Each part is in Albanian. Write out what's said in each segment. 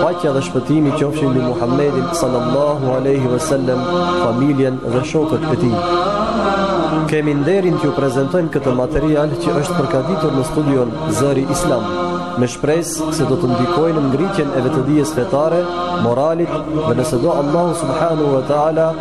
Paqja dhe shpëtimi qofshin mbi Muhammedin sallallahu alaihi wasallam, familjen dhe shokët e tij. Kemi nderin t'ju prezantojmë këtë material që është përgatitur në studion Zëri Islam, me shpresë se do të ndikojë në ngritjen e vetëdijes fetare, moralit dhe nëse do Allahu subhanahu wa taala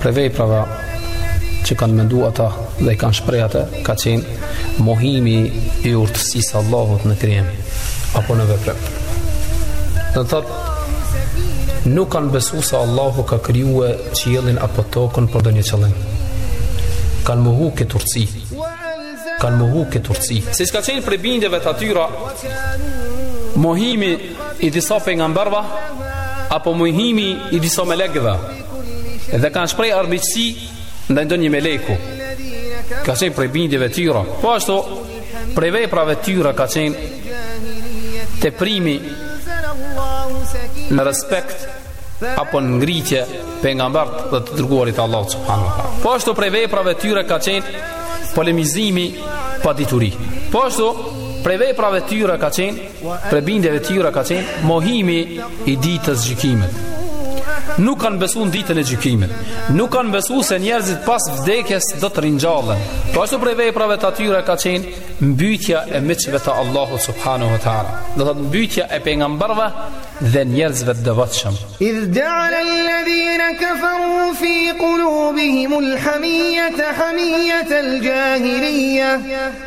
Prej veprave që kanë mendu ata dhe i kanë shpreh ata ka qenë mohimi i urtësisë së Allahut në krijim apo në veprim. Do thotë nuk kanë besu se Allahu ka kriju qiellin apo tokën për ndonjë qëllim. Kanë mohu këtë urtësi. Kanë mohu këtë urtësi. Siç ka qenë prej bindjeve të atyra mohimi i disa pejgamberëve apo mohimi i disa melekëve dhe kanë shpreh armiqësi ndaj ndonjë meleku ka qenë prej bindjeve tyra po ashtu prej veprave tyra ka qenë teprimi në respekt apo në ngritje pejgamberët dhe të dërguarit e Allahut subhanu po ashtu prej veprave tyra ka qenë polemizimi pa dituri po ashtu prej veprave tyra ka qenë Prej bindjeve tyra ka qenë mohimi i ditës gjykimit. Nuk kanë besu në ditën e gjykimit. Nuk kanë besu se njerëzit pas vdekjes do të ringjallen. Po ashtu prej veprave të atyre ka qenë mbytja e miqve të Allahu subhanahu wa taala. Do thotë mbytja e pejgamberëve dhe njerëzve të devotshëm. Idh ja'ala alladhina kafaru fi qulubihim alhamiyata hamiyata aljahiliyah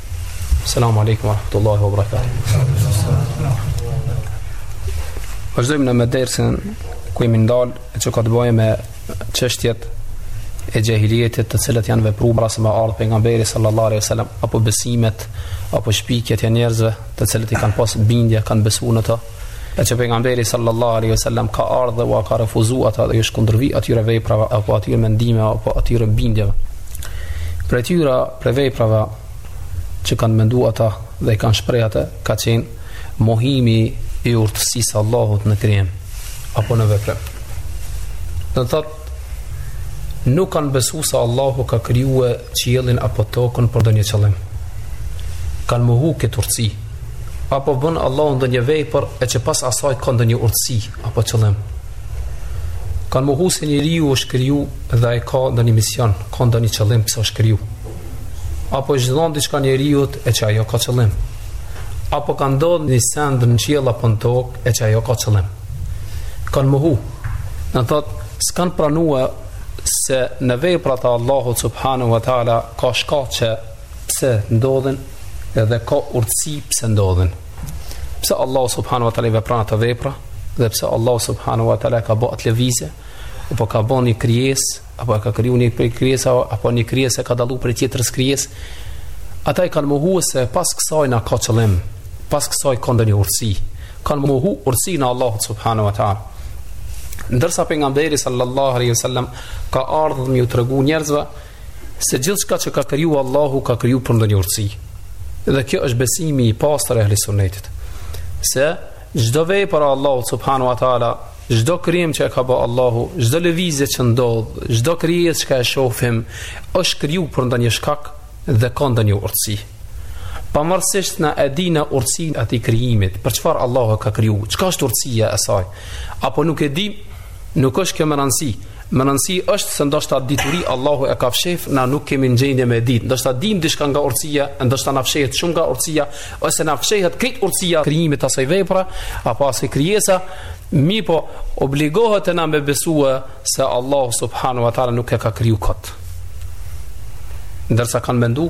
Selamu alaikum wa rahmatullahi wa barakatuh. Vazhdojmë në dersin ku jemi ndalë e që ka të bëjë me çështjet e xhahilijetit të cilat janë vepru para se me ardhë pejgamberi sallallahu alaihi sallam apo besimet apo shpikjet e njerëzve të cilat i kanë pas bindje kanë besu në to e që pejgamberi sallallahu alaihi wasallam ka ardhur dhe ua ka refuzuar ata dhe ju është kundërvu atyre veprave apo atyre mendimeve apo atyre bindjeve. Prej atyra prej veprave që kanë menduar ata dhe i kanë shprehur ata ka qenë mohimi i urtësisë së Allahut në krijim apo në veprim. Do të thotë nuk kanë besu se Allahu ka krijuar qiellin apo tokën për ndonjë qëllim. Kanë mohu këtë urtësi. apo bën Allahu ndonjë vepër e që pas asaj ka ndonjë urtësi apo qëllim. Kan mohu se njeriu është kriju dhe ai ka ndonjë mision, ka ndonjë qëllim pse është kriju. Apo i është dhënë diçka njeriut e që ajo ka qëllim. Apo ka ndodhur një send në qiell apo në tokë e që ajo ka qëllim. Kan mohu. Do të thotë, s'kan pranu se në veprat e Allahut subhanahu wa ta'ala ka shkaqe pse ndodhin edhe ka urtësi pse ndodhin. Pse Allahu subhanahu wa taala vepron ato vepra dhe pse Allahu subhanahu wa taala ka bërë atë lëvizje apo ka bërë një krijesë apo ka krijuar një krijesë apo një krijesë ka dalluar prej tjetrës krijesë ata i kanë mohuar se pas kësaj ka qëllim pas kësaj ka ndonjë urtësi kanë mohu urtësinë e Allahut subhanahu wa taala ndërsa pejgamberi sallallahu alaihi wasallam ka ardhur me u tregu njerëzve se gjithçka që ka kriju Allahu ka kriju për ndonjë urtësi. Dhe ky është besimi i pastër i Ahlisunnetit. Se çdo vepër e Allahut subhanahu wa taala, çdo krijim që ka bërë Allahu, çdo lëvizje që ndodh, çdo krijesë që e shohim, është kriju për ndonjë shkak dhe ka ndonjë urtësi. Pavarësisht na e dimë urtësinë e atij krijimit, për çfarë Allahu e ka kriju, çka është urtësia e saj, apo nuk e di Nuk është kjo me rëndësi. Me rëndësi është se ndoshta dituri Allahu e ka fshef, na nuk jemi në gjendje me e ditë. Ndoshta dim diçka nga urtësia, ndoshta na fshehet shumë nga urtësia, ose na fshehet krejt urtësia e krijimit të asaj vepra, apo asaj krijesa, mirëpo obligohet të na me besua se Allahu subhanu wa ta'ala nuk e ka kriju kot. Ndërsa kanë mendu,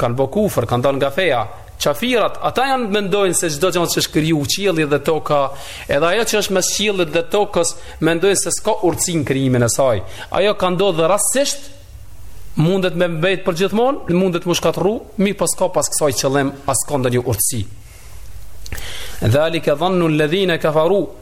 kanë bo kufër, kanë dalë nga feja, qafirët, ata janë mendojnë se çdo gjë që është kriju qielli dhe toka, edhe ajo që është mes qiellit dhe tokës, mendojnë se s'ka urtësi në krijimin e saj. Ajo ka ndodhur rastësisht, mundet me mbet për gjithmonë, mundet me u shkatrru, mirëpo as ka pas kësaj qëllim, as ka ndonjë urtësi. Dhalike dhannu alladhina kafaru,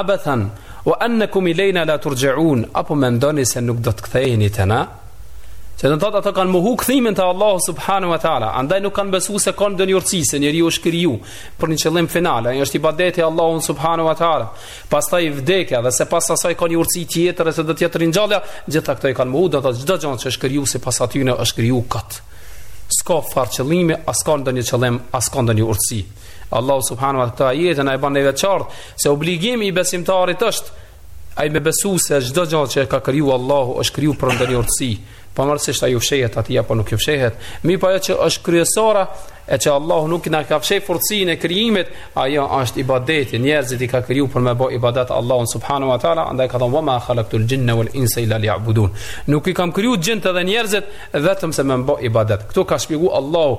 Abathan wa annakum ilayna la turja'un apo mendoni se nuk do të ktheheni te na se do thotë ata kanë mohu kthimin te Allahu subhanahu wa taala andaj nuk kanë besuar se ka ndonjë urtësi se njeriu është kriju për një qëllim final ai është ibadeti i Allahut subhanahu wa taala pastaj vdekja dhe se pas asaj ka një urtësi tjetër se do të jetë ringjallja gjitha këto i kanë mohu do thotë çdo gjë që është kriju sipas atyne është kriju kot s'ka farë qëllimi as ka ndonjë qëllim as ka ndonjë urtësi Allahu subhanahu wa taala jetën e bën neve qartë se obligimi i besimtarit është ai me besu se çdo gjë që ka kriju Allahu është kriju për ndonjë urtësi, pavarësisht a ju fshehet atij apo nuk ju fshehet. Mirëpo ajo që është kryesora e që Allahu nuk na ka fsheh urtësinë e krijimit, ajo është ibadeti. Njerëzit i ka kriju për me bë ibadet Allahun subhanahu wa taala, andaj ka thonë wa ma khalaqtul jinna wal insa illa liya'budun. Nuk i kam kriju xhinët dhe njerëzit vetëm se me m'bë ibadet. Ktu ka shpjeguar Allahu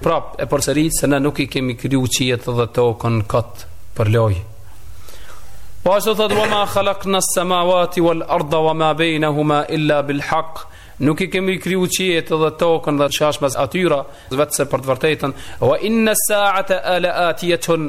Prap e përsërit se ne nuk i kemi kriju qiejt dhe tokën kot për loj. Po ashtu thot wa ma khalaqna as-samawati wal arda wa ma bainahuma illa bil haqq. Nuk i kemi kriju qiejt dhe tokën dhe çka është mes atyra, vetëm se për të vërtetën. Wa inna as-sa'ata la'atiyatun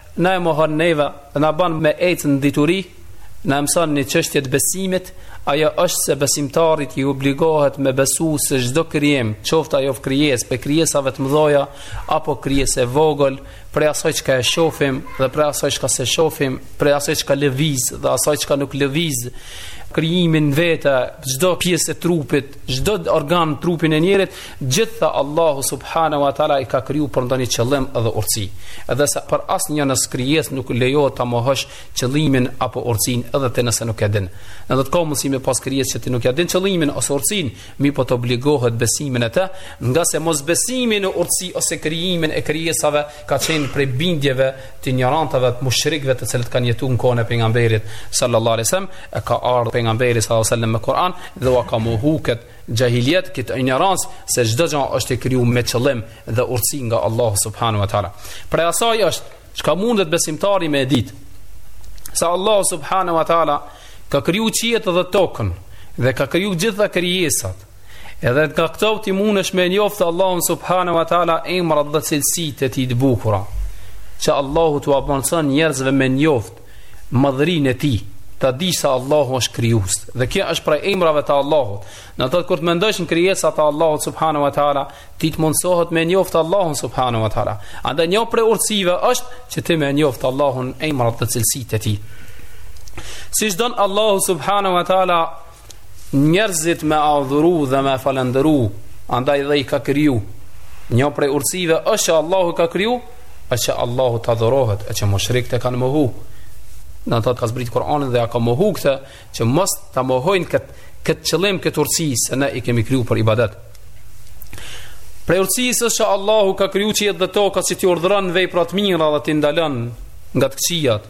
Na e mohon neve dhe na ban me ecë në dituri, na e mëson një çështje të besimit, ajo është se besimtarit i obligohet me besu se çdo krijim, qoftë ajo krijesë prej krijesave të mëdha apo krijesë e vogël, prej asaj çka e shofim dhe prej asaj çka s'e shofim, prej asaj çka lëviz dhe asaj çka nuk lëviz, krijimin vetë, çdo pjesë e trupit, çdo organ trupin e njerit, Gjitha Allahu subhanahu wa taala i ka kriju për ndonjë qëllim dhe urtësi. Edhe se për asnjë krijesë nuk lejohet ta mohosh qëllimin apo urtësinë edhe nëse nuk e din. Edhe ka mundësi me pas krijesë që ti nuk ia din qëllimin ose urtësinë, mirëpo të obligohet besimi në të, ngase mosbesimi në urtësi ose krijimin e krijesave ka qenë prej bindjeve të injorantëve të mushrikëve të cilët kanë jetu në kohën e pejgamberit sallallahu alaihi wasallam, e ka ardhë pejgamberi sallallahu alaihi wasallam me Kur'an dhe ua ka mohu xhahiliet, këtë injorancë se çdo gja është e kriju me qëllim dhe urtësi nga Allahu subhanahu wa taala. Prej asaj është çka mundet besimtari me ditë se Allahu subhanahu wa taala ka kriju qiejt dhe tokën dhe ka kriju gjitha krijesat. Edhe nga këto ti mundesh me njoftë Allahun subhanahu wa taala emrat dhe cilësitë e tij të bukura. Që Allahu t'ua mundson njerëzve me njoftë madhërinë e tij, ta di se Allahu është krijues. Dhe kjo është prej emrave të Allahut. Andaj kur të mendosh në krijesat e Allahut subhanahu wa taala, ti të mundsohet me njoftë Allahun subhanahu wa taala. Andaj një prej urtësive është që ti me njoftë Allahun emrat dhe cilësitë e tij. Siç don Allahu subhanahu wa taala njerëzit me adhuru dhe me falëndëru, andaj dhe i ka kriju. Një prej urtësive është që Allahu ka kriju, është që Allahu të adhurohet, e që mushrikët e kanë mohu. Andaj e ka zbrit Koranin dhe ua ka mohu këtë, që mos të mohojnë këtë, këtë qëllim, këtë urtësi, se ne i kemi kriju për ibadet. Prej urtësisë është që Allahu ka kriju qiejt dhe tokën që t'i urdhëron vepra të mira dhe t'i ndalon nga të këqijat.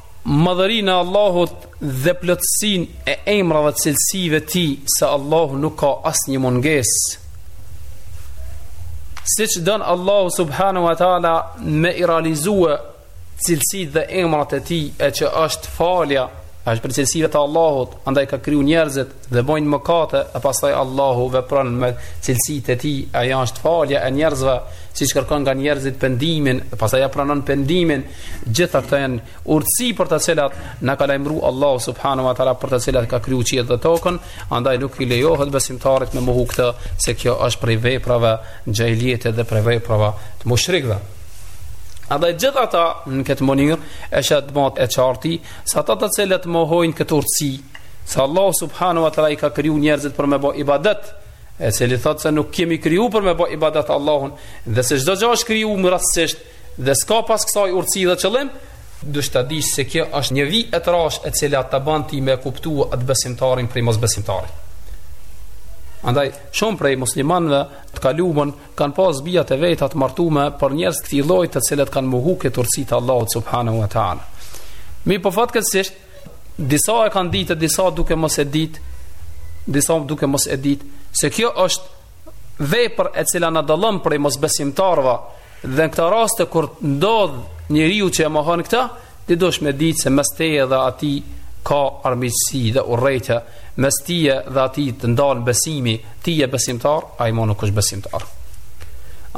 Madhërinë e Allahut dhe plotësinë e emrave dhe cilësive të tij se Allahu nuk ka asnjë mungesë. Siç don Allahu subhanahu wa taala me i realizu cilësitë dhe emrat e tij e që është falja, është prej cilësive të Allahut. andaj ka kriju njerëzit dhe bojnë mëkate e pastaj Allahu vepron me cilësitë e tij ajo është falja e njerëzve siç kërkon nga njerëzit pendimin e pastaj ja pranon pendimin gjitha këto janë urtësi për të cilat na ka lajmëruar Allahu subhanahu wa taala për të cilat ka kriju qiejt dhe tokën andaj nuk i lejohet besimtarit me mohu këtë se kjo është prej veprave xhahiliete dhe prej veprave të mushrikëve Andaj gjithë ata në këtë mënyrë e shetë e qarti Se ata të cilët mohojnë këtë urtësi, se Allahu subhanahu wa taala i ka kriju njerëzit për me bë ibadet, e cili thotë se nuk kemi kriju për me bë ibadet Allahun, dhe se çdo gjë është kriju rastësisht dhe s'ka pas kësaj urtësi dhe qëllim, duhesh ta dish se kjo është një vijë e trash e cila ta bën ti me kuptu atë besimtarin prej mosbesimtarit. Andaj shumë prej muslimanëve në të kaluan Kan pas bijat e veta të martume për njerz të këtij llojit të cilët kan mohu këtë urtësi të Allahut subhanahu wa taala mirëpo fatkeqësisht disa e kan ditë disa duke mos e ditë disa duke mos e ditë se kjo është vepër e cila na dallon prej mosbesimtarëve dhe në këta raste kur ndodh njeriu që e mohon këtë Ti duhesh me ditë se mes teje dhe atij ka armiqësi dhe urrejtje, mes teje dhe atij të ndan besimi, ti je besimtar, ai ma nuk është besimtar.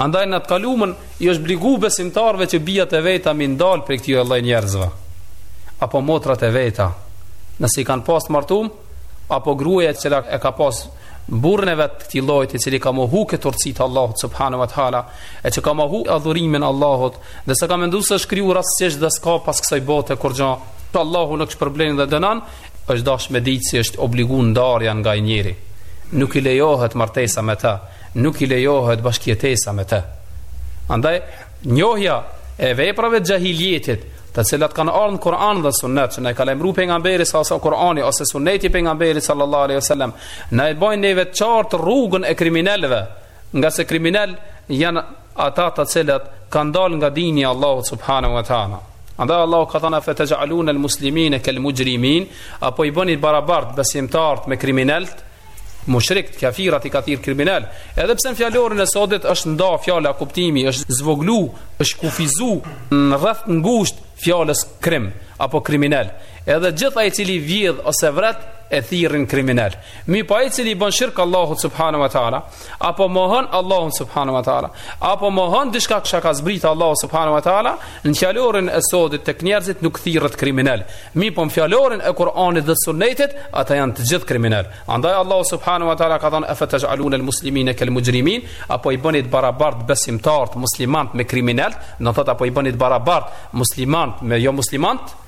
Andaj në të kalumën, i është obligu besimtarve që bijat e veta me i nda prej këtij lloj njerëzve, apo motrat e veta, nëse i kanë pasë të martum, apo gruja e cila e ka pasë burrin e vet të këtij llojit i cili ka mohu këtë urtësi të Allahut subhanahu wa taala e që ka mohu adhurimin Allahut Dhe se ka mendu se është kriju rastësisht dhe s'ka pas kësaj bote kurgjo Allahu nuk shpërblen dhe dënon është dash me ditë se i është obligu ndarja nga ai njeri Nuk i lejohet martesa me të Nuk i lejohet bashkjetesa me të Andaj njohja e veprave të xhahilijetit të cilat kanë ardhur në Kur'an dhe Sunnet, që na e ka lajmëru pejgamberi ose Kur'ani ose Sunneti i pejgamberit sallallahu alaihi wasallam, na e bëjnë neve të qartë rrugën e kriminelëve, Ngase kriminel janë ata të cilët kanë dalë nga dini i Allahut subhanahu wa taala. Andaj Allahu ka thënë afa taj'alun al-muslimin kal-mujrimin, apo i bëni barabart besimtarët me kriminelt, mushrikt, kafirat i ka thirr kriminel. Edhe pse në fjalorin e sodit është nda fjala kuptimi, është zvoglu, është kufizu në rreth ngusht fjalës krim apo kriminel. Edhe gjithë ai i cili vjedh ose vret e thirrin kriminel. Mirëpo ai i cili bën shirk Allahut subhanahu wa taala, apo mohon Allahun subhanahu wa taala, apo mohon diçka që ka zbrit Allahu subhanahu wa taala, në fjalorin e sodit tek njerëzit nuk thirret kriminel. Mirëpo në fjalorin e Kur'anit dhe Sunnetit, ata janë të gjithë kriminel. Andaj Allahu subhanahu wa taala ka thënë afa taj'alun al-muslimina kal-mujrimin, apo i bëni të barabart besimtarët muslimanë me kriminelt, do thotë apo i bëni të barabart muslimanë me jo muslimanë.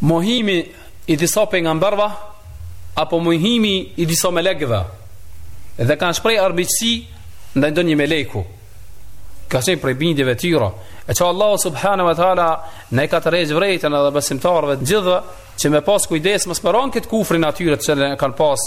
Mohimi i disa pejgamberëve apo mohimi i disa melekëve dhe kanë shpreh armiqësi ndaj ndonjë meleku. Ka qenë prej bindjeve të tyre, e që Allahu subhanahu wa taala na e ka tërheq vërejtjen edhe besimtarëve të gjithëve që me pas kujdes mos me ra në këtë kufrin e tyre që e kanë pas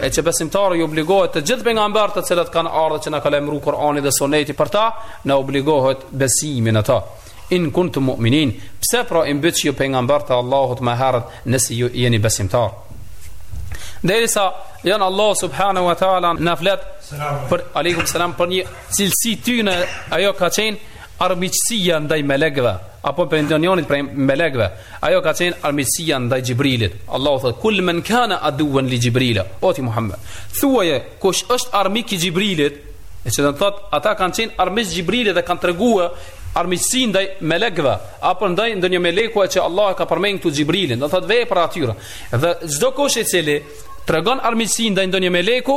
e që besimtari obligohet të gjithë pejgamberët të cilët kanë ardhur që na ka lajmëruar Kur'ani dhe Suneti për ta, na obligohet besimi në ta. In kuntum mu'minin, pse pra i mbytët ju pejgamberët e Allahut më herët nëse ju jeni besimtar. Derisa janë Allah subhanahu wa taala na flet për aleikum selam për një cilësi tyne ajo ka qenë armiqësia ndaj melekëve apo për ndonjërin prej melekëve Ajo ka qenë armiqësia ndaj Xhibrilit. Allahu thotë: "Kul men kana aduwan li Jibrila." O ti Muhammed, thuaj kush është armik i Xhibrilit, e që do të thotë ata kanë qenë armiq të Xhibrilit dhe kanë treguar armiqësi ndaj melekëve apo ndaj ndonjë meleku që Allah e ka përmendur këtu Xhibrilin, do thotë vepra atyre. Dhe çdokush i cili tregon armiqësi ndaj ndonjë meleku,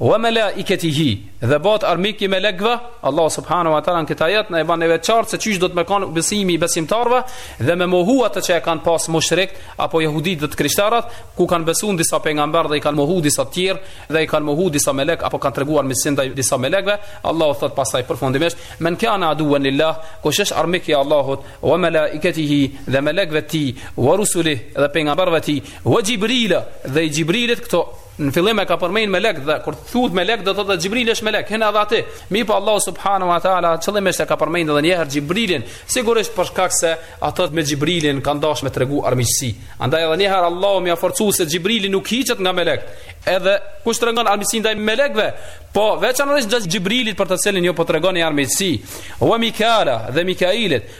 Wa malaikatihi dhe bëhet armik i melekëve, Allahu subhanahu wa taala në këtë ajet na e bën të qartë se qysh duhet me kanë besimi i besimtarëve dhe me mohu atë që e kanë pas mushrikët apo jehudit dhe të krishterët, ku kanë besuar disa pejgamber dhe i kanë mohu disa të tjerë dhe i kanë mohu disa melek apo kanë treguar armiqësi ndaj disa melekëve, Allahu thot pastaj përfundimisht, men kana aduwan lillah, kush është armik i Allahut, wa malaikatihi dhe melekëve të tij, wa rusulihi dhe pejgamberëve të tij, wa jibrila dhe i Xhibrilit këto Në fillim e ka përmend melek dhe kur thuhet melek do të thotë Xhibril është melek, hyn edhe aty. Mirëpo Allah subhanahu wa taala qëllimisht e ka përmend edhe një herë Xhibrilin, sigurisht për shkak se ato me Xhibrilin kanë dashur me tregu armiqësi. Andaj edhe një herë Allah e forcoi se Xhibrili nuk hiqet nga melek. Edhe kush tregon armiqësi ndaj melekëve, po veçanërisht ndaj Xhibrilit për të cilin ju po tregoni armiqësi, wa Mikala dhe Mikailit,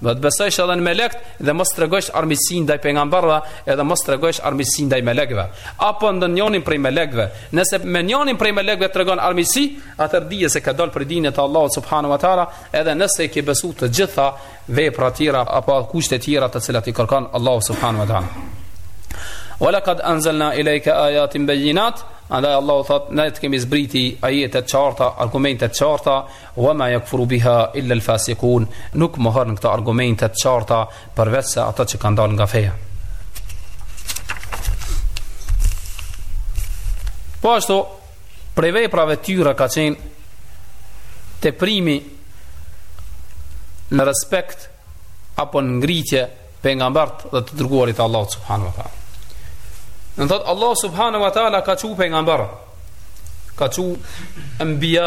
Duhet të besojsh edhe në melekt dhe mos tregojsh armiqësi ndaj pejgamberëve, edhe mos tregojsh armiqësi ndaj melekëve, apo ndonjërin prej melekëve. Nëse me njërin prej melekëve tregon armiqësi, atëherë dije se ke dal prej dinit të Allahut subhanahu wa taala, edhe nëse i ke besu të gjitha veprat tjera apo kushtet tjera të cilat i kërkon Allahu subhanahu wa taala. Wa laqad anzalna ilayka ayatin bayyinat, andaj Allahu thot ne të kemi zbrit ty ajete të qarta, argumente të qarta. Wa ma yakfuru biha illa al fasiqun, nuk mohon këto argumente të qarta përveç se ata që kanë dalë nga feja. Po ashtu, prej veprave të tyre ka qenë teprimi në respekt apo në ngritje pejgamberët dhe të dërguarit e Allahut subhanahu wa ta'ala. Do thotë Allahu subhanahu wa ta'ala ka çu pejgamberë, ka çu enbija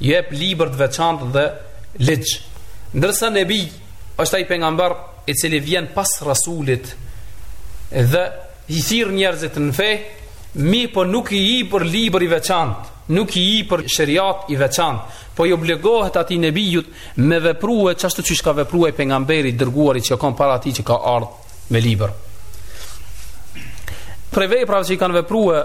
jep libër të veçantë dhe ligj. Ndërsa nebi është ai pejgamber i cili vjen pas rasulit dhe i thirr njerëzit në fe, mirëpo nuk i ipet libër i veçantë, nuk i ipet sheriat i veçantë, po i obligohet atij nebijut me veprue qashtu qysh ka veprue pejgamberi i dërguari që ka kanë para tij që ka ardhë me libër. Prej veprave që i kanë veprue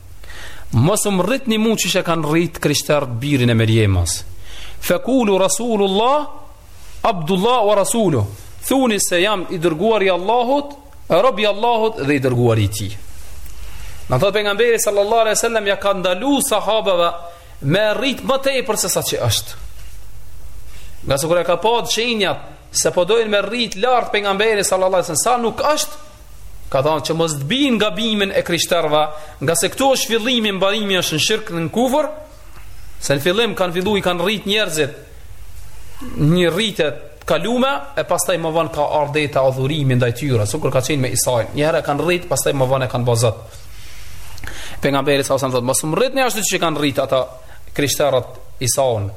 Mos më rritni mu qysh e kanë rrit krishtarët birin e Merjemes. Fe kulu Rasulullah, Abdullah wa Rasulu, thuni se jam i dërguar i Allahut, e robi Allahut dhe i dërguari i tij. Na thotë pejgamberi sallallahu alai sallam, ja ka ndalu sahabeve me rrit më tepër se sa që është. Ngase kur i ka pa shenjat, se po dojnë me rrit lart pejgamberin sallallahu alai sallam, sa nuk është, ka thënë që mos të bien në gabimin e krishterëve, ngase këtu është fillimi, mbarimi është në shirk e në kufër, se në fillim kanë fillu i kanë rritë njerëzit një rritje të kalume, e pastaj më vonë ka ardhë te adhurimi ndaj tyre, sikur ka qenë me Isain, një herë e kanë rritë, pastaj më vonë e kanë ba zot. Pejgamberi salallahu alejhi selam thotë, mos më rritni ashtu siç e kanë rritë ata krishterët Isain,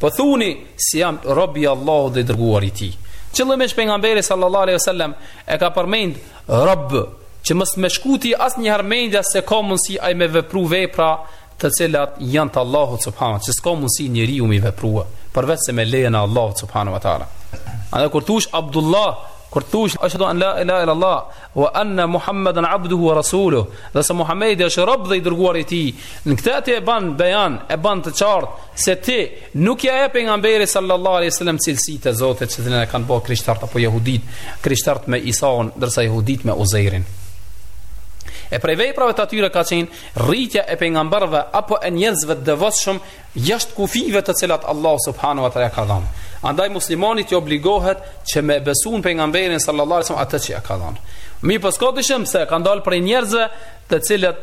po thuni se jam rob i Allahut dhe i dërguari i tij. Qëllimisht pejgamberi sallallahu aleyhi sallam, E ka përmend rob që mos me shku ty asnjëherë mendja se ka mundësi ai me vepru vepra të cilat janë të Allahut subhanahu që s'ka mundësi njeriu m'i vepru përveçse me lejen e Allahut subhanahu wa taala. Andaj kur thush Abdullah kur thush ashhadu an la ilaha illa Allah wa anna Muhammeden abduhu wa rasuluhu dhe se Muhamedi është rob dhe i dërguari i tij Në këtë aty e ban bejan, e ban të qartë se ti nuk ja jep pejgamberit sallallahu alaihi wasallam cilësitë e Zotit siç e kanë bërë krishterët apo jehudit, krishterët me Isaun, ndërsa jehudit me Uzeirin. E prej veprave të atyre ka qenë rritja e pejgamberëve apo e njerëzve të devotshëm jashtë kufijve të cilat Allah subhanahu wa taala ka dhënë. Andaj muslimanit i obligohet që me besu në pejgamberin sallallahu alaihi wasallam atë që ja ka dhënë. Mirëpo s'ka dyshim se ka dalë prej njerëzve të cilët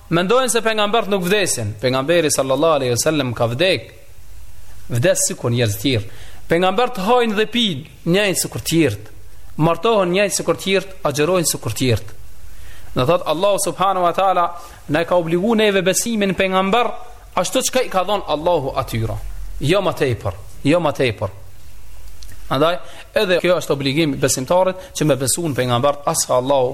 Mendojnë se pejgambert nuk vdesin. Pejgamberi sallallahu alaihi wasallam ka vdek. Vdes sikur njerëzit tjerë. Pejgambert hajnë dhe pijnë, njëjtë sikur të tjerët. Martohen njëjtë sikur të tjerët, agjërojnë sikur të tjerët. Na thot Allahu subhanahu wa taala, na ka obliguar neve besimin në pejgamberë, ashtu çka i ka dhënë Allahu atyra. Jo më tepër, jo më tepër. Andaj, edhe kjo është obligim besimtarit që me besu në pejgambert siç ka Allahu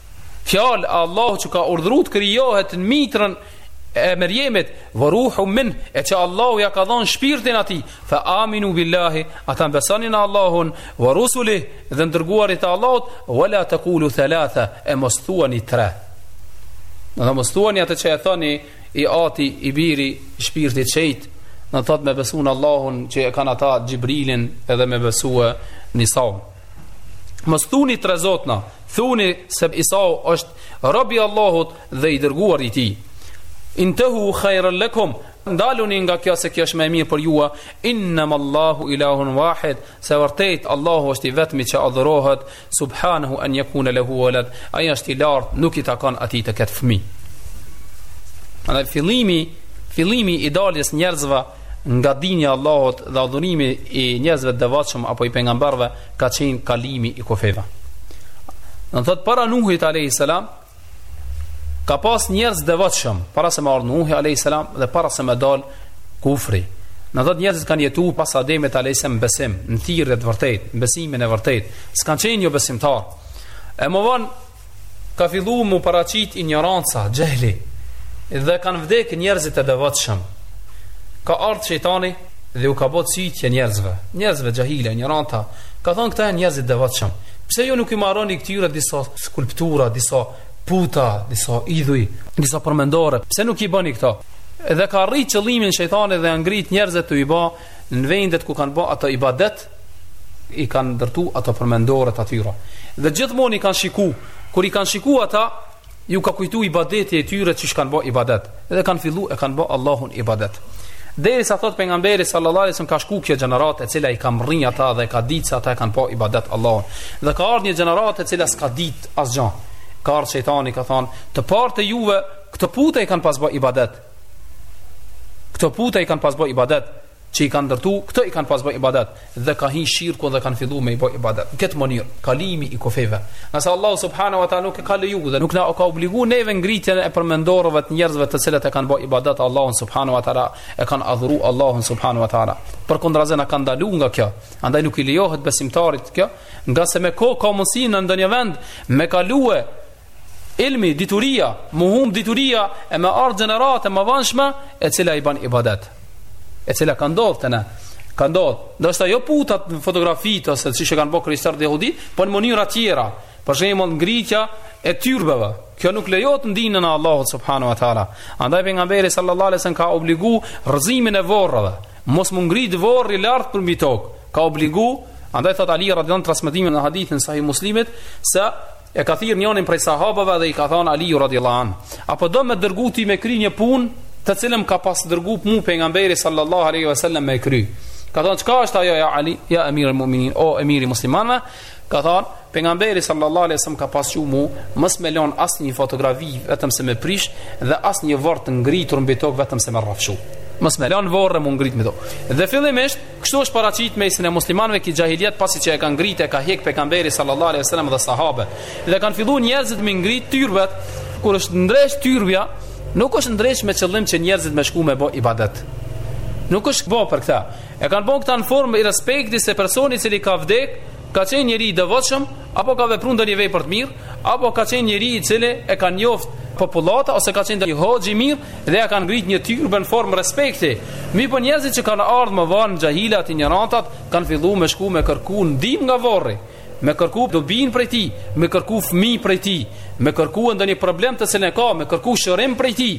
Fjalë Allahu që ka urdhru të krijohet në mitrën e Merjemit Vë ruhun minhu E që Allahu ja ka dhonë shpirtin atij Fë aminu billahi Atëherë besoni në Allahun Vë rusulihi dhe në dërguarit e Allahut Vë la tekulu thelatha E mos thuani tre Edhe mos thuani atë që e thoni I ati, i biri, e shpirti i shejt Na thot me besu në Allahun Që e kanë ata Xhibrilin Edhe me besu në Isaun Mos thuni tre zotna, thuni se Isau është robi i Allahut dhe i dërguar i tij. Intahu khairan lakum ndaluni nga kjo se kjo është më e mirë për ju innamallahu ilahun wahid se vërtet allahu është i vetmi që adhurohet subhanahu an yakuna lahu walad ai është i lart nuk i takon atij të ketë fëmijë ana fillimi fillimi i daljes njerëzve Nga dini e Allahut dhe adhurimi i njerëzve të devotshëm apo i pejgamberëve ka qenë kalimi i kufeve. Do thot para Nuhit alayhis salam ka pas njerëz të devotshëm para se me ardh Nuhi alayhis salam dhe para se me dal kufri. Do thot njerëzit kanë jetuar pas Ademit alayhis salam në besim, në thirrje të vërtetë, në besimin e vërtetë, s'kan qenë jo besimtar. E më vonë Ka fillu mu paraqit injoranca, xhehli, dhe kanë vdekë njerëzit e devotshëm. Ka ardhë shejtani dhe u ka bo cytje njerëzve, njerëzve xhahile, injoranta, ka thonë këta janë njerëzit e devotshëm, pse ju nuk i maroni këtyre disa skulptura, disa puta, disa idhuj, disa përmendore, pse nuk i bëni këto, dhe ka arrit qëllimin shejtani dhe janë ngrit njerëzit tu i ba, në vendet ku kanë bë ato ibadet i kanë ndërtu ato përmendore të atyra dhe gjithmon i kanë shiku kur i kanë shiku ata ju ka kujtu ibadeti e tyre qysh kanë bë ibadet dhe kanë fillu e kanë bë Allahun ibadet deri sa thot pejgamberi sallallahu alaihi wasallam ka shku kjo gjenerat e cila i ka mrri ata dhe ka dit se ata e kanë bë ibadet Allahun dhe ka ardhë një gjenerat e cila s'ka dit asgjo ka ardhë shejtani ka thonë të partë e juve këto puta i kanë pas bë ibadet Këto puta i kanë pas bë ibadet, që i kanë ndërtu, këto i kanë pas bë ibadet dhe ka hi shirku dhe kanë filluar me i bë ibadet. Në këtë mënyrë, kalimi i kufeve. Nëse Allahu subhanahu wa taala nuk e ka lejuar dhe nuk na ka obliguar neve ngritjen e përmendoreve të njerëzve të cilët e kanë bë ibadet Allahun subhanahu wa taala, e kanë adhuru Allahun subhanahu wa taala. Përkundrazi na ka ndaluar nga kjo. Andaj nuk i lejohet besimtarit kjo, ngase me kohë ka mundësi në ndonjë vend me kalue ilmi, dituria, me humb dituria e me ardh gjenerata e mëvanshme e cila i bën ibadet. E cila ka ndodhur te na. Ka ndodhur, ndoshta jo putat në fotografitë ose siç e kanë bërë krishterët dhe jehudit, por në mënyra të tjera. Për shembull, ngritja e tyrbeve. Kjo nuk lejohet në dinën e Allahut subhanahu wa taala. Andaj pejgamberi sallallahu alaihi wasallam ka obligu rrëzimin e vorrave. Mos mu ngrit vorri lart përmbi tokë. Ka obligu, andaj thot Ali radhiyallahu anhu transmetimin në hadithin sahih Muslimit se E ka thirr njërin prej sahabëve dhe i ka thënë Aliu radhiyallahu anhu, apo do me t'dërgu ti me kry një punë të cilën m'ka pas dërgu mu pejgamberi sallallahu alaihi wasallam me kry. Ka thënë çka është ajo ja Ali, ja Emir al-Mu'minin, o Emiri muslimanëve? Ka thënë pejgamberi sallallahu alaihi wasallam m'ka pas çu mu mos me lën asnjë fotografi vetëm se me prish dhe asnjë vorr të ngritur mbi tokë vetëm se me rrafshu. Mos me lën vorrë mu ngrit mbi tokë. Dhe fillimisht Kështu është paraqit në mesin e muslimanëve ky xhahiliet pasi që e kanë ngrit e ka hek pejgamberi sallallahu alaihi wasallam dhe sahabet. Dhe kanë fillu njerëzit me ngrit tyrbet, kur është ndreq tyrbja, nuk është ndreq me qëllim që njerëzit me shku me bë ibadet. Nuk është bë për këtë. E kanë bën këtë në formë të respektit se personi i cili ka vdek Ka qenë njeri i devotshëm apo ka vepruar ndonjë vepër të mirë, apo ka qenë njeri i cili e kanë njoftë popullata ose ka qenë ndonjë hoxhë i mirë dhe ja kanë ngrit një tyrbe në formë respekti. Mirëpo njerëzit që kanë ardhur më vonë, xhahilat, injorantat, kanë fillu me shku me kërku ndihmë nga varri, me kërku dobinë prej tij, me kërku fëmijë prej tij, me kërku ndonjë problem të cilin e ka, me kërku shërim prej tij.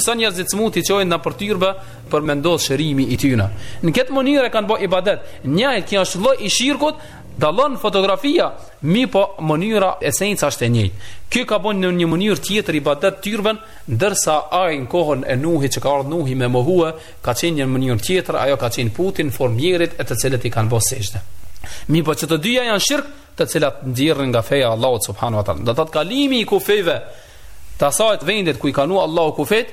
Sa njerëz t'smut i çojnë nëpër tyrbe për me ndodh shërimi i tyre. Në këtë mënyrë e kanë bo ibadet. Njëjtë kjo është lloj i shirkut, dallon fotografia, mirëpo mënyra, esenca është e njëjtë. Ky ka bën në një mënyrë tjetër ibadet tyrbën, ndërsa ai në kohën e Nuhit që ka ardhur Nuhi me mohue, ka qenë një mënyrë tjetër, ajo ka qenë puti në formë njeri e të cilët i kanë bërë sexhde. Mirëpo që të dyja janë shirk, të cilat nxjerrin nga feja e Allahut subhanahu wa taala. Do thotë kalimi i kufijve të asaj të vendit ku i ka vnu Allahu kufijt,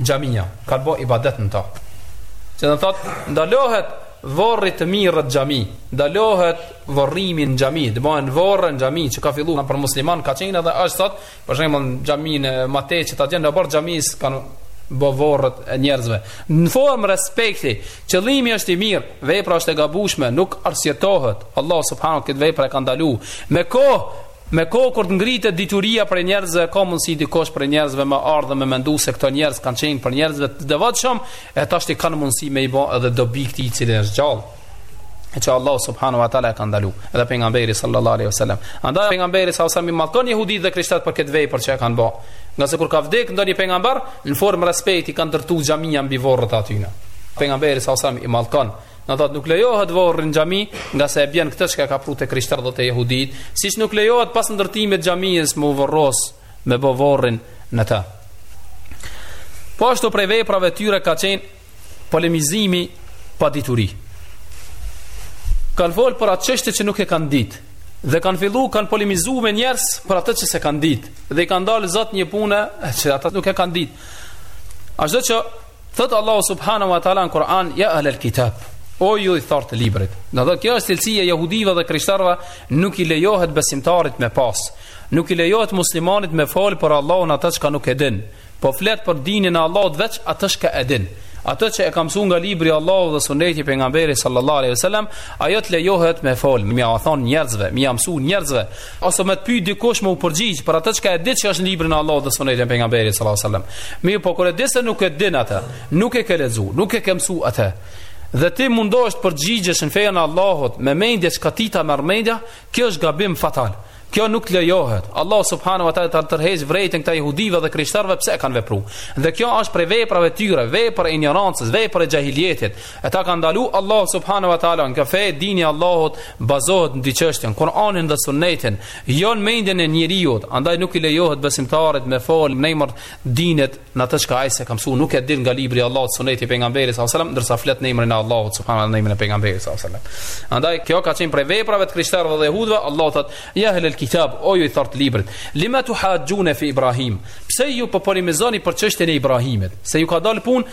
xhamia, kanë bë ibadet në ta. Që do thot, ndalohet varri të merret xhami, ndalohet varrimi në xhami, të bëhen varre në xhami që ka filluar prej muslimanëve, ka qenë edhe është sot, për shembull në xhaminë e Matejqit e gjen në oborr t'xhamisë kanë bë varret e njerëzve. Në formë respekti, qëllimi është i mirë, vepra është e gabueshme, nuk arsyetohet. Allah subhanahu këtë vepër e ka ndaluar. Me kohë Me kohë kur të ngritet dituria prej njerëzve ka mundësi dikush prej njerëzve me ardhë dhe me mendu se këta njerëz kanë qenë prej njerëzve të devotshëm e tashti kanë mundësi me i ba edhe dobi këtij i cili është gjallë e që Allahu subhanahu wa taala e ka ndalu edhe pejgamberi sallallahu alaihi wasallam andaj pejgamberi sallallahu alaihi wasallam i mallkon jehudit dhe krishterët për këtë vepër që e kanë bë ngase kur ka vdek ndonjë pejgamber në formë respekti kanë ndërtu xhamia mbi varret e atyre pejgamberi sallallahu alaihi wasallam i mallkon Do thotë nuk lejohet vorri n'xhami, ngase e bjen këtë çka ka pru te krishterët dhe te jehudit, siç nuk lejohet pas ndërtimit t'xhamisë me vorros me bë vorrin në të. Po ashtu prej veprave të tyre ka qenë polemizimi pa dituri. Kanë fol për atë çështje që nuk e kanë ditë dhe kanë fillu kanë polemizu me njerëz për atë që s'e kanë dit dhe i kanë dalë zot një pune që ata nuk e kanë dit asht edhe që Thotë Allahu subhanahu wa taala në Kur'an ja ahlal kitab O ju ithtarë të librit Do thotë kjo është cilësia e jahudive dhe krishtarëve Nuk i lejohet besimtarit me pas Nuk i lejohet muslimanit me fol Për Allahun atë çka nuk e din Po flet për dinin e Allahut veç atë çka e din Atë që e ke mësu nga libri i Allahut dhe sunneti i pejgamberit sallallahu alaihi sallam Ajo të lejohet me fol Me ia thonë njerëzve Me ia mësu njerëzve ose me të pyt dikush me u përgjigj për atë çka e di që është në librin e Allahut dhe sunnetin e pejgamberit sallallahu alajhi wasallam. Mirëpo kur e di se nuk e din atë, nuk e ke lexu, nuk e ke mësu atë. Dhe ti mundohesh të përgjigjesh në fejën e Allahut me mendje çka ti ta merr mendja, kjo është gabim fatal. Kjo nuk lejohet. Allahu subhanahu wa taala ta tërheq vërejtën këta jehudive dhe krishterëve pse e kanë vepru. Dhe kjo është prej veprave të tyre, vepër e injorancës, vepër e xhahilietit. E ta ka ndalu Allahu subhanahu wa taala ngase dini i Allahut bazohet në dy çështje, në Kur'anin dhe Sunnetin, jo në mendjen e njeriut. Andaj nuk i lejohet besimtarit me fol në emër dinit në atë çka ai s'e ka mësuar, nuk e din nga libri i Allahut Sunneti i pejgamberit sallallahu alajhi wasallam, ndërsa flet në emrin e Allahut subhanahu wa taala në emrin e pejgamberit sallallahu alajhi wasallam. Andaj kjo ka qenë prej veprave të krishterëve dhe jehudëve, Allahu thot: "Ya ahlal kitab, o ju ithtarët librit, lima tuhajjuna fi Ibrahim?" Pse ju po polemizoni për çështjen e Ibrahimit? Se ju ka dal punë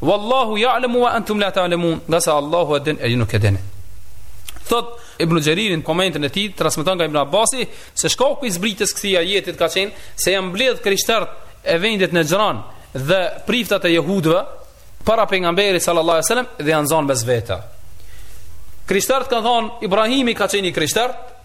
Wallahu ya'lamu wa antum la ta'lamun. Ngase Allahu e din, e ju nuk e dini. Thot Ibn Jarir në komentin e tij transmeton nga Ibn Abbasi se shkaku i zbritjes këtij ajetit ka qenë se janë mbledh krishterët e vendit Nexhran dhe priftat e jehudëve para pejgamberit sallallahu alajhi wasallam dhe janë zan mes veti. Krishterët kanë than Ibrahimi ka qenë i krishter,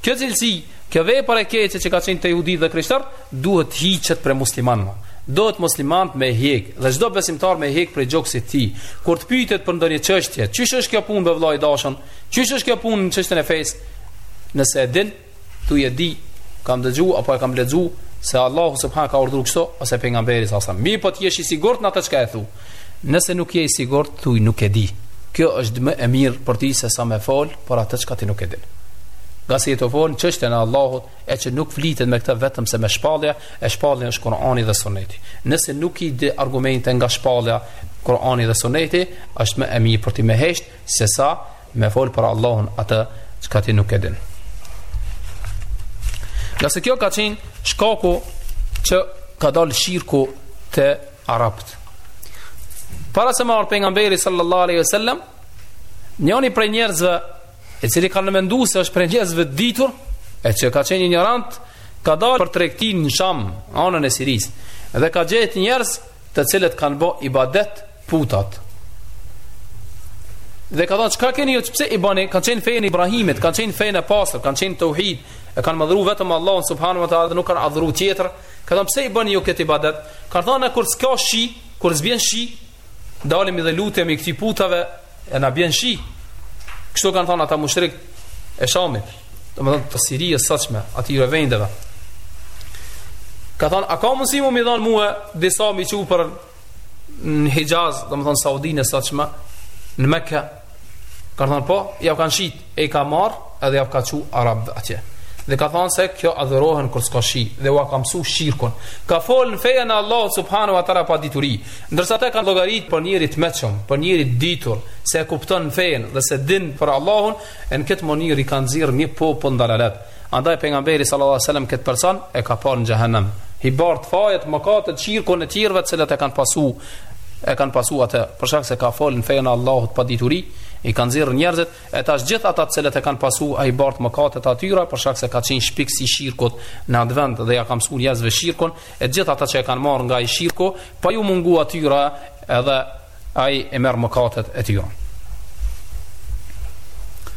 Kjo cilësi, kjo vepër e keqe që ka qenë te jehudit dhe krishterët, duhet të hiqet prej muslimanëve. Duhet muslimanët me hjek dhe çdo besimtar me hjek prej gjoksit të tij. Kur të pyetet për ndonjë çështje, çysh është kjo punë be vëlla i dashur? Çysh është kjo punë në çështjen e fesë? Nëse e din, thu e di, kam dëgju apo e kam lexu se Allahu subhanahu ka urdhëruar kështu ose pejgamberi sa sa. Mirëpo të jesh i sigurt në atë çka e thu. Nëse nuk je i sigurt, thuj nuk e di. Kjo është më e mirë për ti se sa me fol për atë çka ti nuk e din. Ngase je tu fol në çështjen e Allahut E që nuk flitet me këta vetëm se me shpallje E shpallja është Kurani dhe Suneti Nëse nuk i di argumentet nga shpallja Kurani dhe Suneti është më e mirë për ti me hesht Se sa me folë për Allahun atë çka ti nuk e din Ngase kjo ka qenë shkaku që ka dalë shirku te Arabët. Para se me ardhë pejgamberi sallallahu aleyhi sallam, njëni prej njerëzve, i cili kanë mendu se është prej njerëzve të ditur, e që ka qenë injorant, ka dalë për tregti në Sham, anën e Sirisë, dhe ka gjetë njerëz të cilët kanë bo ibadet putat. Dhe ka thonë, çka keni ju që pse i bani, kanë qenë n'fejën e Ibrahimit, kanë qenë n'fejën e pastër, kanë qenë teuhid, e kanë adhuru vetëm Allah subhanu wa ta'ala dhe nuk kanë adhuru tjetër, Ka thënë pse i bëni ju këta ibadet? Kanë thënë kur s'ka shi, kur s'bjen shi, dalim dhe lutemi këtyre putave e na bjen shi. Kështu kanë thënë ata mushrikët e Shamit, domethënë të Sirisë së sotshme, atyre vendeve. Ka thënë a ka mundësi me m'i dhan mue disa me i çu për në Hijaz, domethënë Saudinë e sotshme, në Mekë Ka thënë po, ja kanë shit, e i ka marr, edhe ja ka çu arab atje. Dhe ka thënë se kjo adhurohen kur s'ka shi dhe ua ka mësu shirkun. Ka fol në fejen e Allahut subhanahu wa taala pa dituri, ndërsa ata e kanë llogarit për njeri të mençëm, për njeri të ditur, se e kupton fejen dhe se din për Allahun, e në këtë mënyrë i ka nxjerr një popull në dalalet. Andaj pejgamberi sallallahu alejhi we selam këtë person e ka parë në xhehenem, i bart fajet, mëkatet, shirkun e të tjerëve të cilët e kanë pasu e kanë pasu atë, për shkak se ka fol në fenë e Allahut pa dituri, i ka nxjerrë njerëzit, e tash gjithë ata të cilët e kanë pasu ai bart mëkatet e tyre, për shkak se ka qenë shpiksi i shirkut në atë vend dhe ja ka mësuar njerëzve shirkun, e gjithë ata që e kanë marrë nga ai shirku, pa ju munguar atyra edhe ai e merr mëkatet e tyre.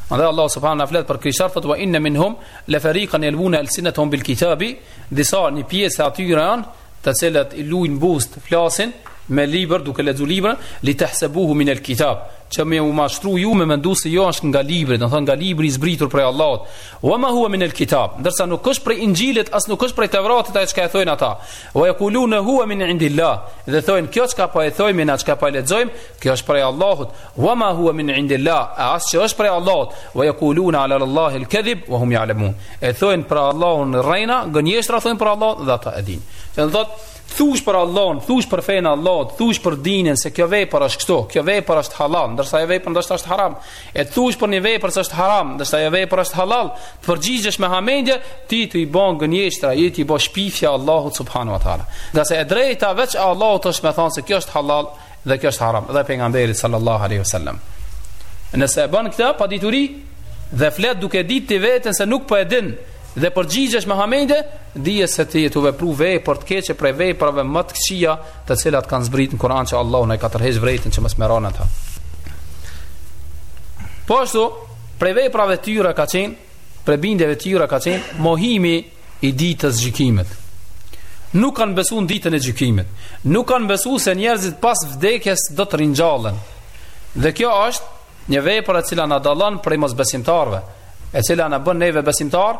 Andaj Allah subhanahu wa taala për krishtert thotë wa inna minhum la fariqan yalwuna alsinatahum bil kitabi, disa një pjesë e tyre janë të cilët i luajnë buzët flasin me libër duke lexuar librin li tahsabuhu min alkitab që me u mashtru ju me mendu se ajo është nga libri do thonë nga libri i zbritur prej Allahut wa ma huwa min alkitab ndërsa nuk është prej injilit as nuk është prej tevratit ajo çka e thonë ata Wa yaquluna huwa min indillah, dhe thonë kjo çka po e thojmë na çka po lexojmë, kjo është prej Allahut. Wa ma huwa min indillah, as që është prej Allahut. Wa yaquluna ala Allahi al-kadhib wa hum ya'lamun. E thonë për Allahun rrejna, gënjeshtra thonë për Allahun dhe ata e dinë. Që do thotë thush për Allahun, thush për fenë Allahut, thush për dinin se kjo vepër është kështu, kjo vepër është halal, ndërsa ajo vepër ndoshta është haram. e të thuash për një vepër se është haram, ndërsa ajo vepër është halal, të përgjigjesh me hamendje, ti tu i bën gënjeshtra, je tu i bën shpifje Allahut subhanahu wa taala. Ngase e drejta veç Allahut është me thënë se kjo është halal dhe kjo është haram, dhe pejgamberit sallallahu alaihi wasallam. Nëse e bën këtë pa dituri dhe flet duke ditë ti veten se nuk po e din dhe përgjigjesh me hamendje, dije se ti je tu vepruar vepër të keqe prej veprave më të këqija të cilat kanë zbrit në Kur'an që Allahu na ka tërheqë vërejtën që mos me i ba ata. Po ashtu, prej veprave të tyre ka qenë, prej bindjeve të tyre ka qenë mohimi i ditës së gjykimit. Nuk kanë besuar në ditën e gjykimit. Nuk kanë besuar se njerëzit pas vdekjes do të ringjallen. Dhe kjo është një vepër e cila na dallon prej mosbesimtarëve, e cila na bën neve besimtar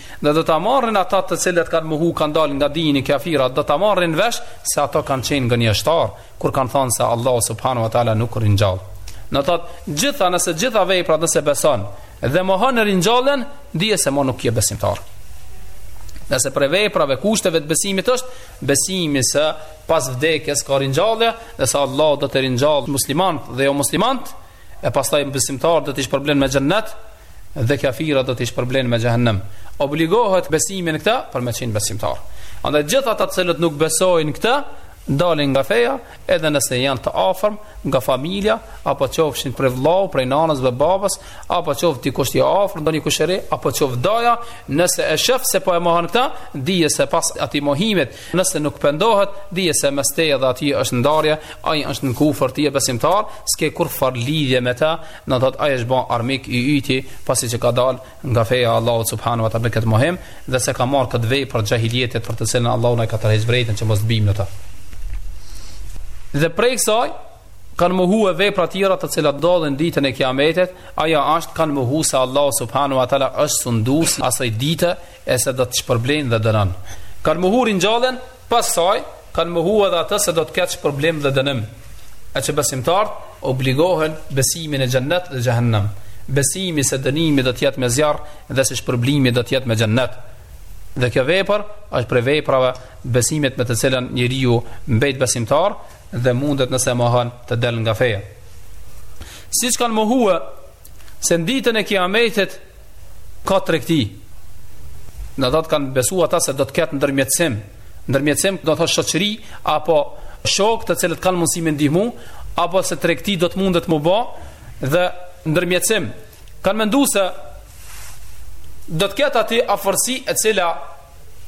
Dhe do ta marrin ata të cilët kanë mohu kanë dalë nga dini kafirat, do ta marrin vesh se ata kanë qenë gënjeshtar kur kanë thënë se Allahu subhanahu wa taala nuk ringjall. Do thot, gjitha nëse gjitha veprat nëse beson dhe mohon ringjalljen, dije se mo nuk je besimtar. Ngase prej veprave kushteve të besimit është besimi se pas vdekjes ka ringjallje dhe se Allahu do t'i ringjallë muslimanët dhe jo muslimanët, e pastaj besimtarët do të shpërblen me xhennet dhe kafirat do të shpërblen me xhehenem. Obligohet besimi në këtë për me qenë besimtar. Andaj gjithë ata të cilët nuk besojnë këtë, dalin nga feja, edhe nëse janë të afërm nga familja, apo qofshin prej vllait, prej nanës dhe babës, apo qoftë dikush i afër, ndonjë kushëri, apo qoftë daja, nëse e shef se po e mohon këtë, dije se pas atij mohimit Nëse nuk pendohet, dije se mes teje dhe atij është ndarje, ai është në kufër, ti je besimtar, s'ke kurrfar lidhje me të, do të thotë ai është bën armik i yti, pasi që ka dal nga feja e Allahut subhanahu wa taala me këtë mohim dhe se ka marr këtë vepër xhahilijetit për të cilën Allahu na ka tërheq vërejtjen që mos të bimë në të. Dhe prej kësaj kanë mohue vepra të tjera të cilat dalin ditën e Kiametit, ajo është kanë mohu se Allahu subhanahu wa taala është sundus asaj dite e se do të shpërblen dhe dënon. Kanë mohu ringjalljen, po ashtu kanë mohu edhe atë se do të ketë shpërblim dhe dënim. E që besimtarët obligohen me besimin në xhennet dhe xhehenem. Besimi se dënimi do të jetë me zjarr dhe se shpërblimi do të jetë me xhennet. Dhe kjo vepër është prej veprave besimit me të cilën njeriu mbet besimtar dhe mundet nëse mohon të del nga feja. Siç kanë mohue se në ditën e Kiametit ka tregti. Do me thanë kanë besu ata se do të ketë ndërmjetësim. Ndërmjetësim do të thotë shoqëri apo shokë të cilët kanë mundësi me ndihmu, apo se tregti do të mundet me ba edhe ndërmjetësim. Kanë mendu se do të ketë aty afërsi e cila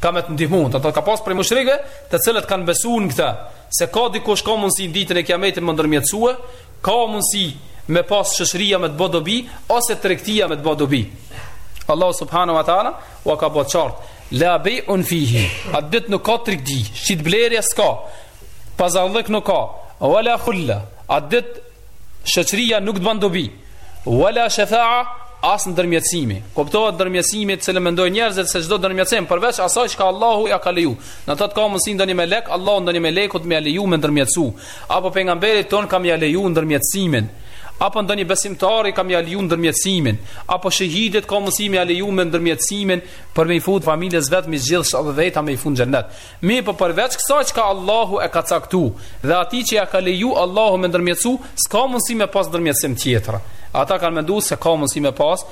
ka me të ndihmu. Do me thanë ka pas prej mushrikve të cilët kanë besu në këta. Se ka dikush ka mundësi në ditën e kiametit me ndërmjetësue, Ka mundësi me pas shoqëria me të bo dobi, ose tregtia me të bo dobi. Allah subhanu wa ta'ala, ua ka bo qartë, la bej'un fihi, atë dit nuk ka tregti, shitblerje s'ka, pazarllëk nuk ka, wa la khulla, atë dit shoqëria nuk të ban dobi, wa la shëfa'a, as ndërmjetësimi. Kuptohet ndërmjetësimi të cilën mendojnë njerëzit se çdo dërmjetësim përveç asaj që Allahu ja ka leju. Do me thanë ka mundësi ndonjë melek, Allahu ndonjë melekut me ia leju me ndërmjetësu. apo pejgamberit tonë ka me ia leju ndërmjetësimin, apo ndonjë besimtari ka me ia leju ndërmjetësimin, apo shehidit ka mundësi me ia leju me ndërmjetësimin për me i fut familjes vet me i zgjedh shtatëdhetë veta me i fut xhennet. Mirëpo përveç kësaj çka Allahu e ka caktu dhe atij që ja ka leju Allahu me ndërmjetësu, s'ka mundësi me pas ndërmjetësim tjetër. Ata kanë mendu se ka mundësi me pas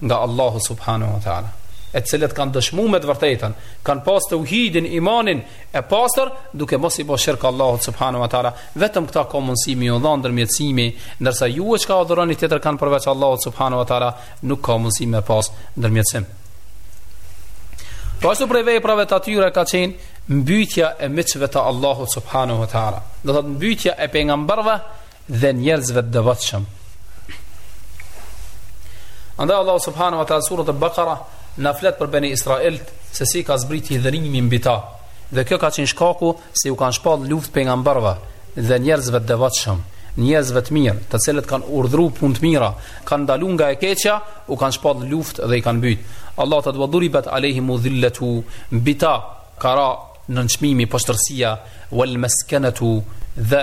nga Allahu subhanahu wa taala, e të cilët kanë dëshmu me të vërtetën, kanë pas teuhidin, imanin e pastër, duke mos i bo shirk Allahut subhanahu wa taala, vetëm këta ka mundësi me iu dhanë ndërmjetësimi, ndërsa ju çka adhuroni tjetër kand përveç Allahut subhanahu wa taala, nuk ka mundësi me pas ndërmjetësim. Po ashtu prej veprave të atyre ka qenë mbytja e miqve të Allahut subhanahu wa taala. Do të thotë mbytja e pejgamberëve dhe njerëzve të devotshëm. Andaj Allahu subhanahu wa taala sura al-Baqara na flet për bani Israil se si ka zbrit hidhërimi mbi ta. Dhe kjo ka qenë shkaku se u kanë shpall luftë pejgamberëve dhe njerëzve të devotshëm, njerëzve të mirë, të cilët kanë urdhëruar punë të mira, kanë ndaluar nga e keqja, u kanë shpall luftë dhe i kanë mbyt. Allahu tha wa dhuribat alehim dhillatu mbi ta ka ra nënçmimi poshtërsia wal maskanatu dhe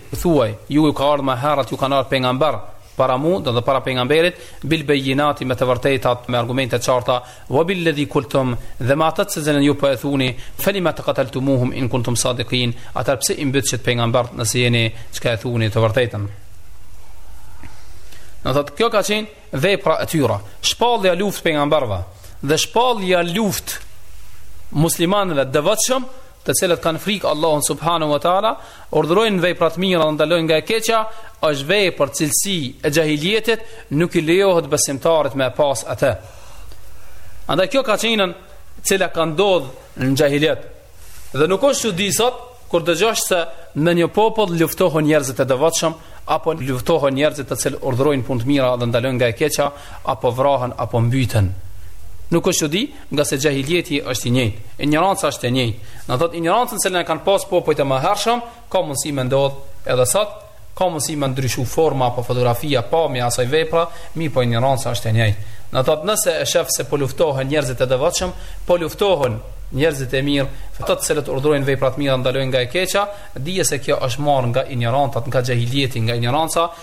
Thuaj, juve ju ka ardhur më herët, ju kanë ardhur pejgamberë para mu, do të para pejgamberit, bil bejinati me të vërtetat, me argumente të qarta, wa bil ladhi kultum, dhe me atë të cilën ju po e thuni, falima taqataltumuhum in kuntum sadiqin, atëher pse i mbytshit pejgambert nëse jeni çka e thuni të vërtetën. Do me thënë, kjo ka qenë vepra e tyra. Shpallja luft pejgamberve dhe shpallja luft muslimanëve devotshëm të cilët kanë frikë Allahun subhanahu wa taala, urdhërojnë vepra të mira dhe ndalojnë nga e keqja, është vepër cilësi e xhahiljetit, nuk i lejohet besimtarit me pas atë. Andaj kjo ka qenë cila ka ndodh në xhahiljet. Dhe nuk është çudi sot kur dëgjosh se në një popull luftohen njerëzit e devotshëm apo luftohen njerëzit të cilët urdhërojnë punë të mira dhe ndalojnë nga e keqja, apo vrahen apo mbyten. Nuk është çudi, ngase xhahiljeti është i njëjtë, injoranca është e njëjtë. Do me thënë injorancën që e kanë pas popujt e mëhershëm, ka mundësi me ndodh edhe sot, ka mundësi me ndryshu forma apo fotografia, pamja asaj vepra, mirëpo injoranca është e njëjtë. Do me thënë nëse e shef se po luftohen njerëzit e devotshëm, po luftohen njerëzit e mirë, ata të cilët urdhërojnë vepra të mira ndalojnë nga e keqja, dije se kjo është marrë nga injorantat, nga xhahiljeti, nga injoranca,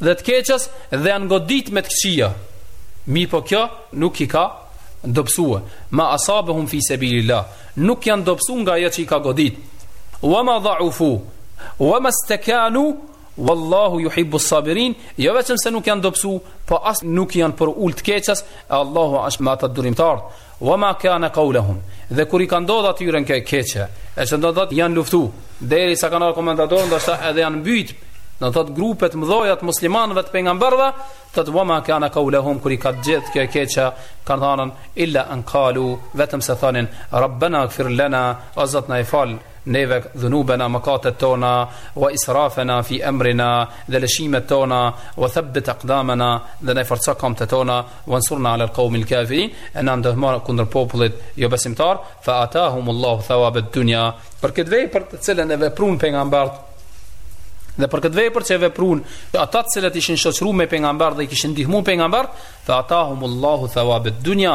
dhe të keqës dhe janë godit me të këqia mirëpo kjo nuk i ka dobsue ma asabehum fi sebilila nuk janë dobsu nga ajo që i ka godit wa ma dhaufu wa ma stekanu wa allahu juhibbu sabirin jo veçëm se nuk janë dobsu po as nuk janë përul të keqës e allahu asht me ata durimtarët Wama kana qawluhum. Dhe kur i ka ndodhur atyre kjo e keqe, e që do të thotë janë luftu, derisa kanë ardhur komentatorë, ndoshta edhe janë mbyt, do të thotë grupe të mëdha të muslimanëve të pejgamberëve, thotë wama kana qawluhum kur i ka gjet kjo e keqe, kanë thënë illa an qalu, vetëm se thonin rabbana ighfir lana, o Zot na i fal, neve, dhunubena, mëkatet tona, wa israfena fi emrina, dhe lëshimet tona, wa thabbit aqdamana, dhe na forco këmbët tona, wansurna ala alqawmi alkafirin, e na ndihmo kundër popullit jo besimtar, fa atahum Allahu thawab ad-dunya. Për këtë vepër të cilën e vepruan pejgambert dhe për këtë vepër që e vepruan ata të cilët ishin shoqëruar me pejgamber dhe i kishin ndihmuar pejgambert, fa atahum Allahu thawab ad-dunya,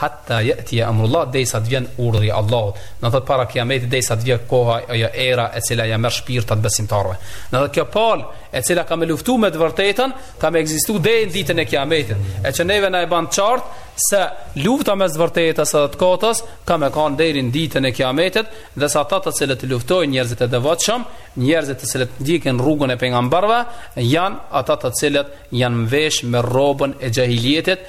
Hatta ya'tiya amrullah derisa të vjen urdhri i Allahut, do të thotë para Kiametit derisa të vjen koha ajo era e cila ia merr shpirtat besimtarëve. Do të thotë kjo palë e cila ka me luftu me të vërtetën, ka me ekzistu deri në ditën e Kiametit, e që neve na e bën të qartë se lufta mes të vërtetës dhe të kotës ka me kanë deri në ditën e Kiametit, dhe se ata të cilët luftojnë njerëzit e devotshëm, njerëzit të cilët ndjekin rrugën e pejgamberëve, janë ata të cilët janë vesh me rrobën e xhahilijetit